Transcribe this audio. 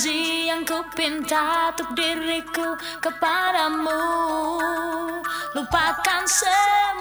janji yang kupinta untuk diriku kepadamu. Lupakan semua